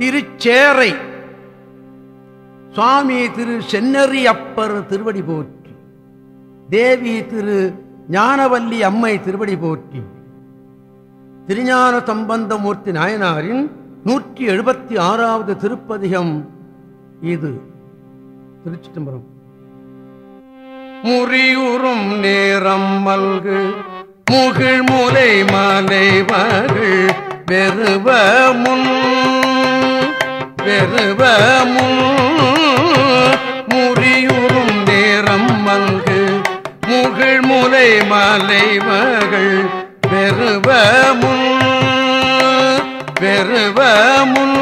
திருச்சேரை. சுவாமி திரு சென்னறி அப்பர் திருவடி போற்றி. தேவி திரு ஞானவல்லி அம்மை திருவடி போற்றி. திருஞான சம்பந்தமூர்த்தி நாயனாரின் நூற்றி எழுபத்தி ஆறாவது திருப்பதிகம் இது. திருச்சி தம்பரம் முறியுறும் நேரம் மல்கு முகிழ் முலை மாலை வெறுவ முன் வெறுவ முறியுறும் நேரம் மல்கு முகிழ் முலை மாலை மகள் வெறுவ முன் வெறுவ முன்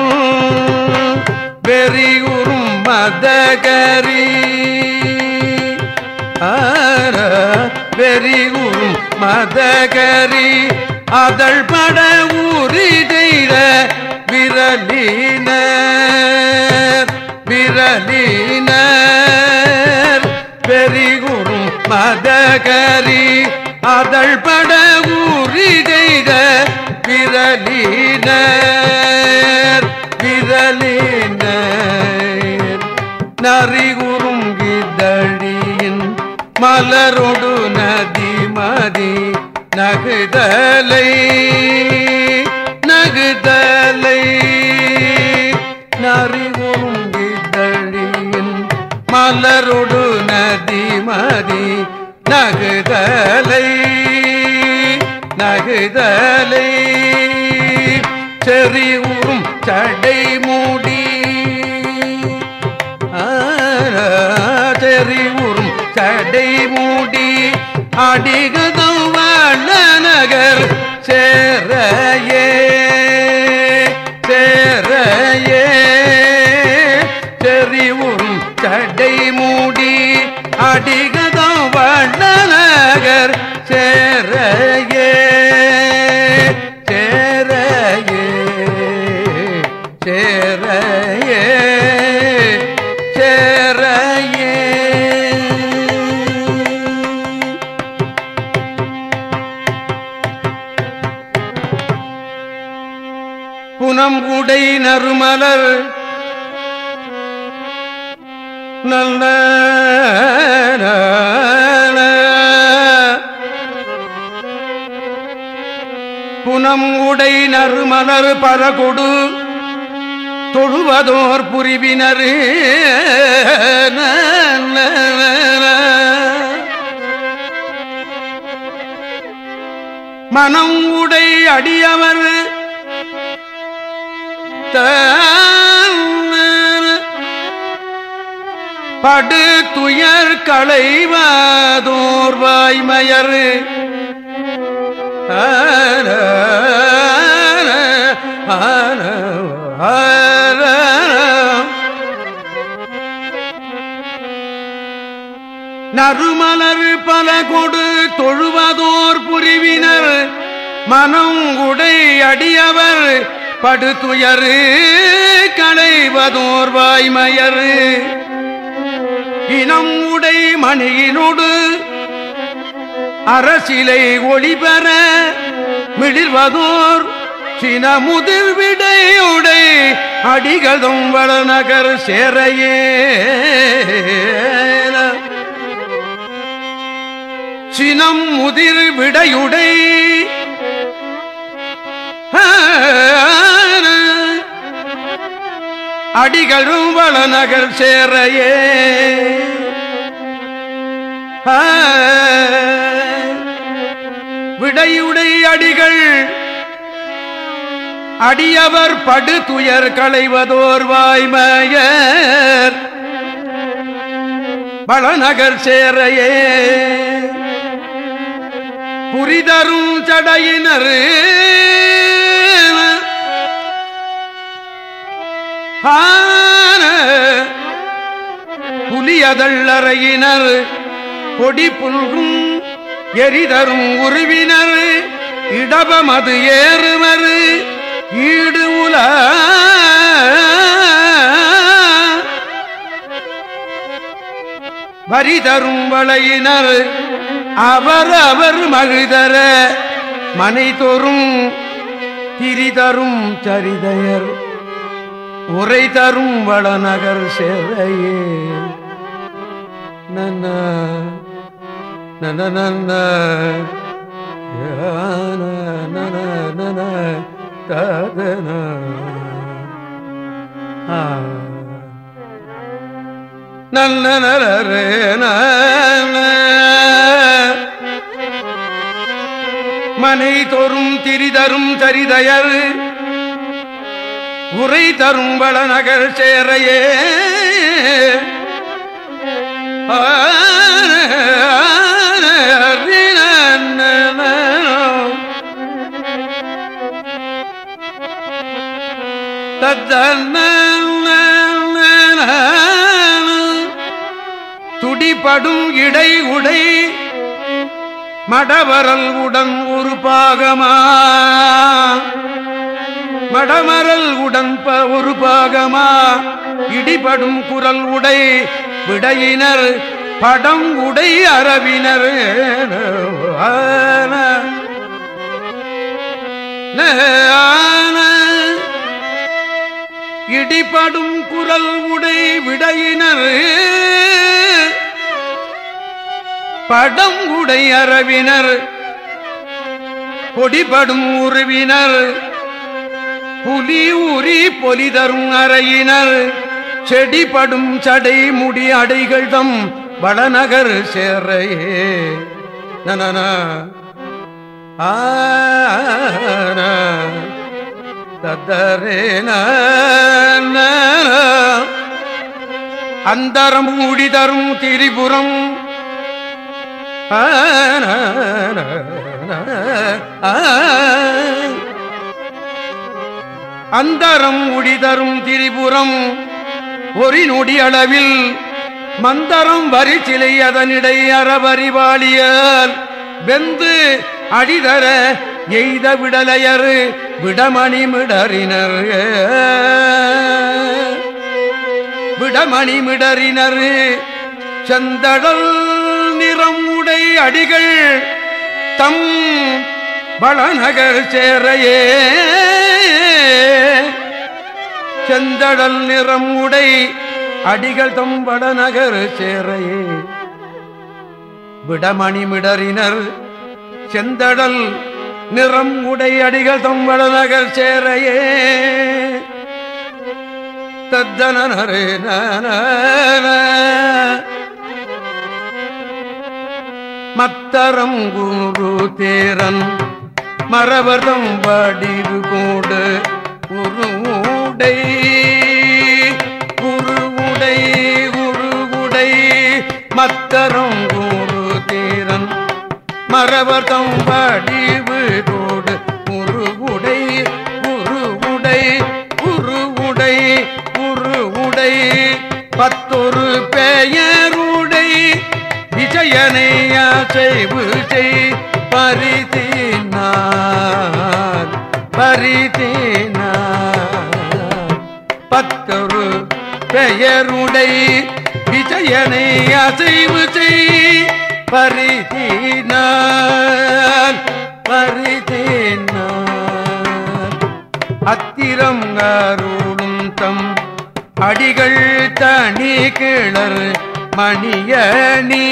வெறியுறும் மதகரி. வெறிகுறும் மதகரி அதழ் பட ஊறி செய்த விரலினர் விரலினர் பெரிகுறும் மதகரி அதழ் பட ஊறி செய்த விரலினர் விரலினர் நரிகுறும் கிதழியின் மலரொடு நதி மதி நகுதலை நகுதலை. மலரொடு நதி மதி நகுதலை நகுதலை. செறி உறும் சடை மூடி தெறி உறும் சடை மூடி. அடிகுதும் வாழ நகர் சேரையே. அடிகதம் வண்ணநகர் சேரையே சேரையே சேரையே சேரையே. புனம் உடை நறுமலர் நல்ல புனம் உடை நறுமலர் பரகொடு தொழுவதோர் புரிவினர் மனம் உடை அடியவர் படு துயர் களைவதோர் வாய்மயர். நறுமலர் பல கொடு தொழுவதோர் புரிவினர். மனம் உடை அடியவர் படுத்துயரு களைவதோர் வாய்மயர். இனம் உடை மணியினோடு அரசிலை ஒளிபெற மிளிர்வதோர் சின முதிர் விடையுடை அடிகதும் வளநகர் சேரையே. சினம் முதிர் விடையுடை. அடிகளும் வளநகர் சேரையே. விடையுடை அடிகள். அடியவர் படு துயர் களைவதோர் வாய்மையர். பலநகர் சேரையே. புரிதரும் சடையினரு. புலியதள்ளறையினர் கொடி புல்கும் எரிதரும் உருவினர் இடபமது ஏறுவர் ஈடு உல வரிதரும் வளையினர் அவர் அவர் மகிழ்தர மனை தோறும் திரிதரும் சரிதையர். உரை தரும் வளநகர் சேவையே நன்ன நன்ன நன ததன நல்ல நலரே மனை தோறும் திரிதரும் தரிதயர் உரை தரும் வளநகர் சேரையே. துடிபடும் இடை உடை மடவரல் உடன் ஒரு பாகமா. மடமரல் உடன்ப ஒரு பாகமா இடிபடும் குரல் உடை விடையினர் படம் உடை அரவினர் இடிபடும் குரல் உடை விடையினர். படம் உடை அரவினர் பொடிபடும் உருவினர். புலி உரி பொலிதரும் அறையினர். செடிபடும் சடை முடி அடைகள் தம் வளநகர் சேரையே நனன தத்தரேன அந்தரம் மூடி திரிபுரம். ஆ அந்தரம் உடிதரும் திரிபுரம். ஒரு நொடி அளவில் மந்தரம் வரிச்சிலை அதனிடை அறவறிவாளியல் வெந்து அடிதர எய்த விடலையர் விடமணி மிடறினர். விடமணி மிடறினர். செந்தடல் நிறம் உடை அடிகள் தம் வளநகர் சேரையே. செந்தடல் நிறம் உடை அடிகள் தம் வடநகர் சேரையே. விடமணிமிடறினர் செந்தடல் நிறம் உடை அடிகள் தம் வடநகர் சேரையே. தத்தனரே மத்தரம் குரு தேரன் மரபதம் வடிவு கூடு உருடை மத்தரம் குரு தீரன். மரபதம் வடிவு உருவுடை உருவுடை உருவுடை உருவுடை பத்தொரு பெயருடை விஜயனை செய்வு செய் பரிதீனார் பரிதீனார். பத்தொரு பெயருடை விஜயனை அசைவு செய். பரிதீனார் பரிதீனார் அத்திரம் அருளும் தம் அடிகள் தனி கிளர் மணியணி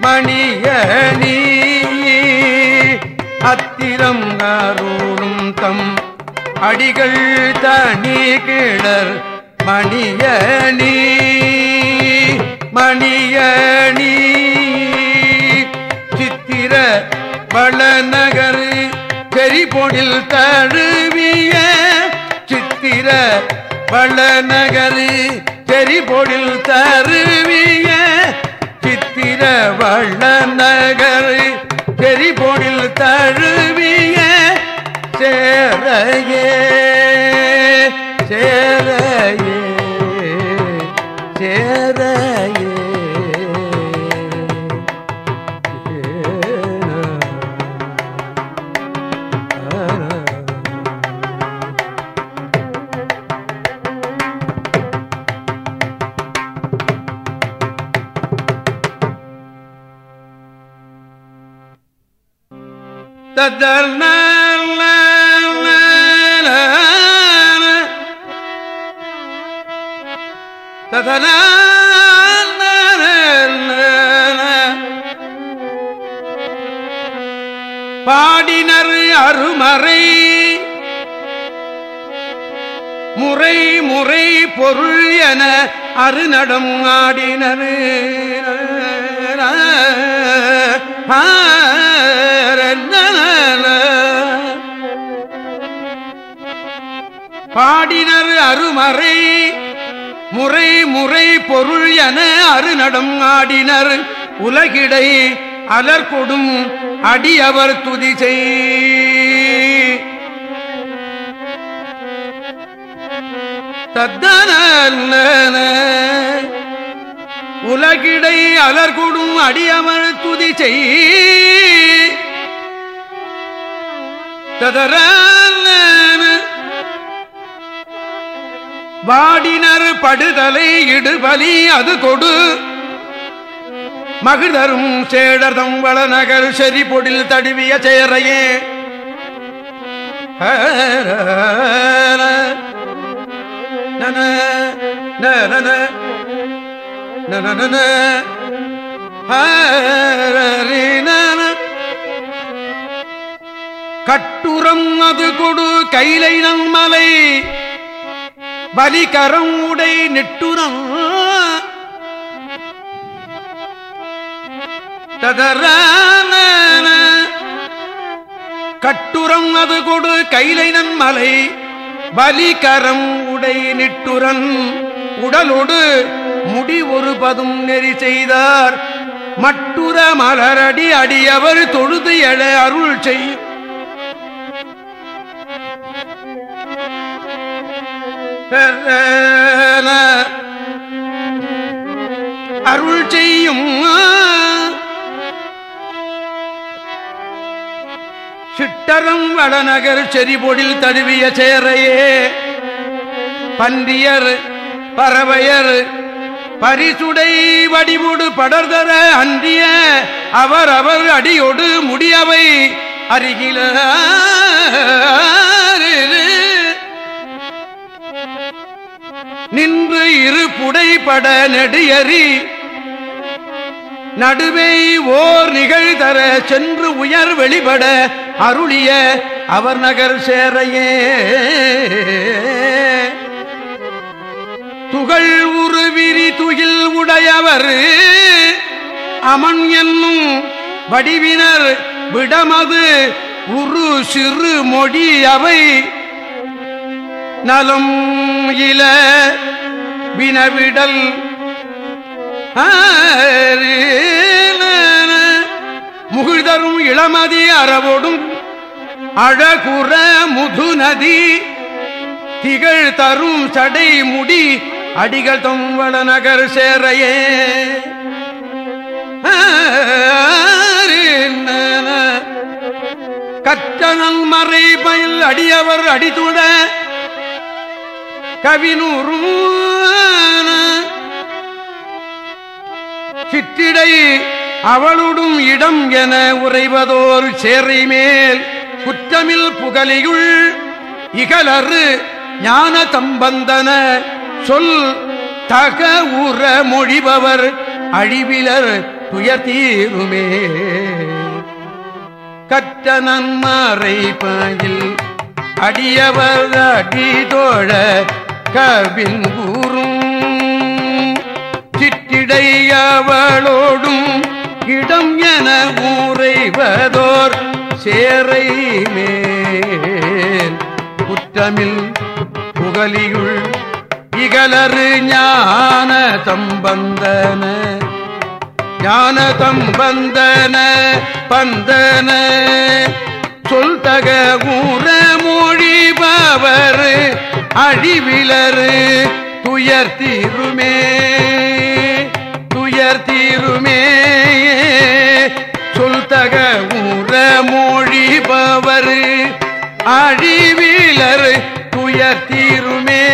மணியணி அத்திரம் அருளும் தம் அடிகள் தனி கிளர் மணியணி மணியணி. சித்திர வளநகர் செறிபொடில் தழுவிய சித்திர வளநகர் செறிபொடில் தருவிய சித்திர வளநகர் செறிபொடில் தழுவிய சேரையே சேர சேரையே பாடினர் அருமறை முறை முறை பொருள் என அருநடம் ஆடினர். பாடினர் அருமறை முறை முறை பொருள் என அருநடம் ஆடினர். உலகிடை அலர்கொடும் அடியவர் துதி செய். தத்தன உலகிடை அலர்கொடும் அடியவர் துதி செய். ததரான வாடினர் படுதலை இடுபலி அது கொடு மகிழ்தரும் சேடர்தம் வளநகர் செறி பொடில் தடுவிய சேரையே நன நன நன கட்டுரம் அது கொடு கைலை நம்மலை வலிகரம் உடை நெட்டுரம். ததரான கட்டுரம் அது கொடு கைலை நன்மலை. வலிகரம் உடை நிட்டுரன். உடலோடு முடி ஒரு பதும் நெறி செய்தார். மட்டுற மலரடி அடியவர் தொழுது எழ அருள் செய்யும். அருள் செய்யும் சிட்டரம் வடநகர் செறிபொடில் தழுவிய சேரையே பன்றியர் பறவையர் பரிசுடை வடிவுடு படர்தர அன்றிய அவர் அவர் அடியோடு முடியவை அருகில நின்று இரு புடைபட நெடியறி. நடுவே ஓர் நிகழ்தர சென்று உயர் வெளிபட அருளிய அவர் நகர் சேரையே. துகள் உருவிரி துகில் உடையவர் அமன் என்னும் வடிவினர் விடமது உரு சிறு மொழி அவை நலம் இல வினவிடல் முகிழ்தரும் இளமதி அறவோடும் அழகுற முது நதி திகழ் தரும் சடை முடி அடிகள் தொம்பள நகர் சேரையே. கற்றனல் மறை பயில் அடியவர் அடிதுட கவினூரும் சிற்றிடை அவளுடும் இடம் என உறைவதோர் சேரை மேல் குற்றமில் புகழியுள் இகலறு ஞான தம்பந்தன. சொல் தக உற மொழிபவர் அழிவிலர் துயர்த்தீருமே கற்ற நன்மாரை பாயில் அடியவர் அடி தோழ கவின் கூறும். சிற்றிடை இடம் என ஊரைவதோர் சேரை மேல். குற்றமில் புகலியுள் இகலறு ஞான தம்பந்தன. ஞான தம்பந்தன பந்தன. சொல் தக ஊர மொழிபவர் அழிவிலரு துயர் தீருமே துயர் தீருமே. சொல்தக ஊர மொழிபவர் அழிவிலர் துயர் தீருமே.